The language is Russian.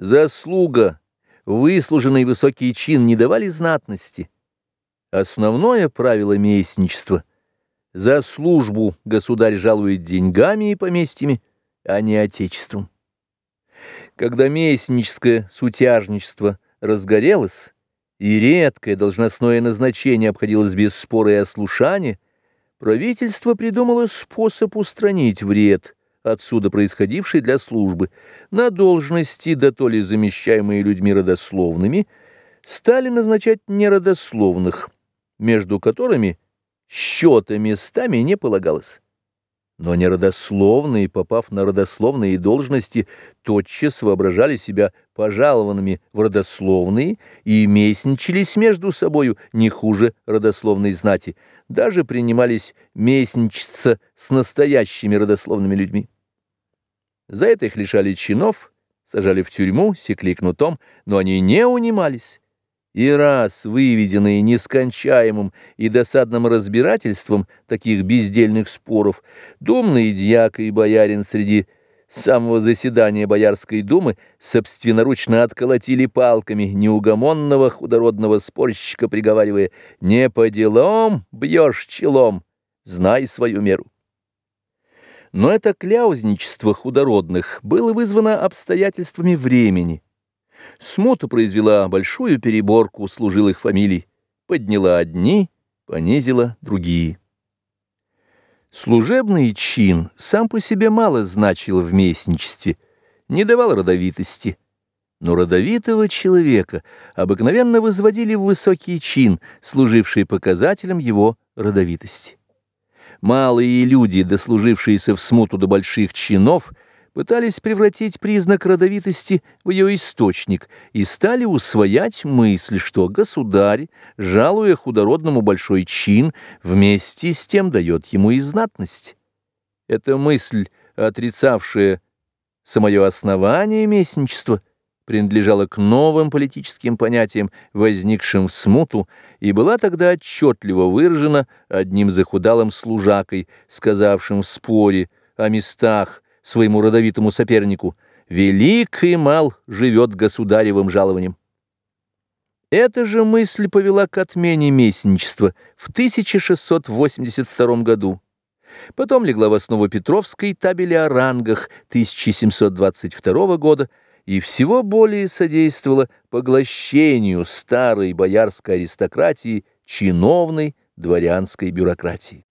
Заслуга, выслуженный высокий чин не давали знатности. Основное правило местничества — за службу государь жалует деньгами и поместьями, а не отечеством. Когда местническое сутяжничество разгорелось, и редкое должностное назначение обходилось без спора и ослушания, правительство придумало способ устранить вред, отсюда происходивший для службы, на должности, да то ли замещаемые людьми родословными, стали назначать неродословных, между которыми счета местами не полагалось но неродословные, попав на родословные должности, тотчас воображали себя пожалованными в родословные и местничались между собою не хуже родословной знати, даже принимались местничаться с настоящими родословными людьми. За это их лишали чинов, сажали в тюрьму, секли кнутом, но они не унимались и раз выведенные нескончаемым и досадным разбирательством таких бездельных споров, думный дьяк и боярин среди самого заседания Боярской думы собственноручно отколотили палками неугомонного худородного спорщика, приговаривая «Не по делам бьешь челом, знай свою меру». Но это кляузничество худородных было вызвано обстоятельствами времени. Смута произвела большую переборку служилых фамилий, подняла одни, понизила другие. Служебный чин сам по себе мало значил в местничестве, не давал родовитости. Но родовитого человека обыкновенно возводили в высокий чин, служивший показателем его родовитости. Малые люди, дослужившиеся в смуту до больших чинов, — пытались превратить признак родовитости в ее источник и стали усвоять мысль, что государь, жалуя худородному большой чин, вместе с тем дает ему и знатность. Эта мысль, отрицавшая самое основание местничества, принадлежала к новым политическим понятиям, возникшим в смуту, и была тогда отчетливо выражена одним захудалым служакой, сказавшим в споре о местах, своему родовитому сопернику, «Велик и мал живет государевым жалованием». Эта же мысль повела к отмене местничества в 1682 году. Потом легла в основу Петровской табели о рангах 1722 года и всего более содействовала поглощению старой боярской аристократии чиновной дворянской бюрократии.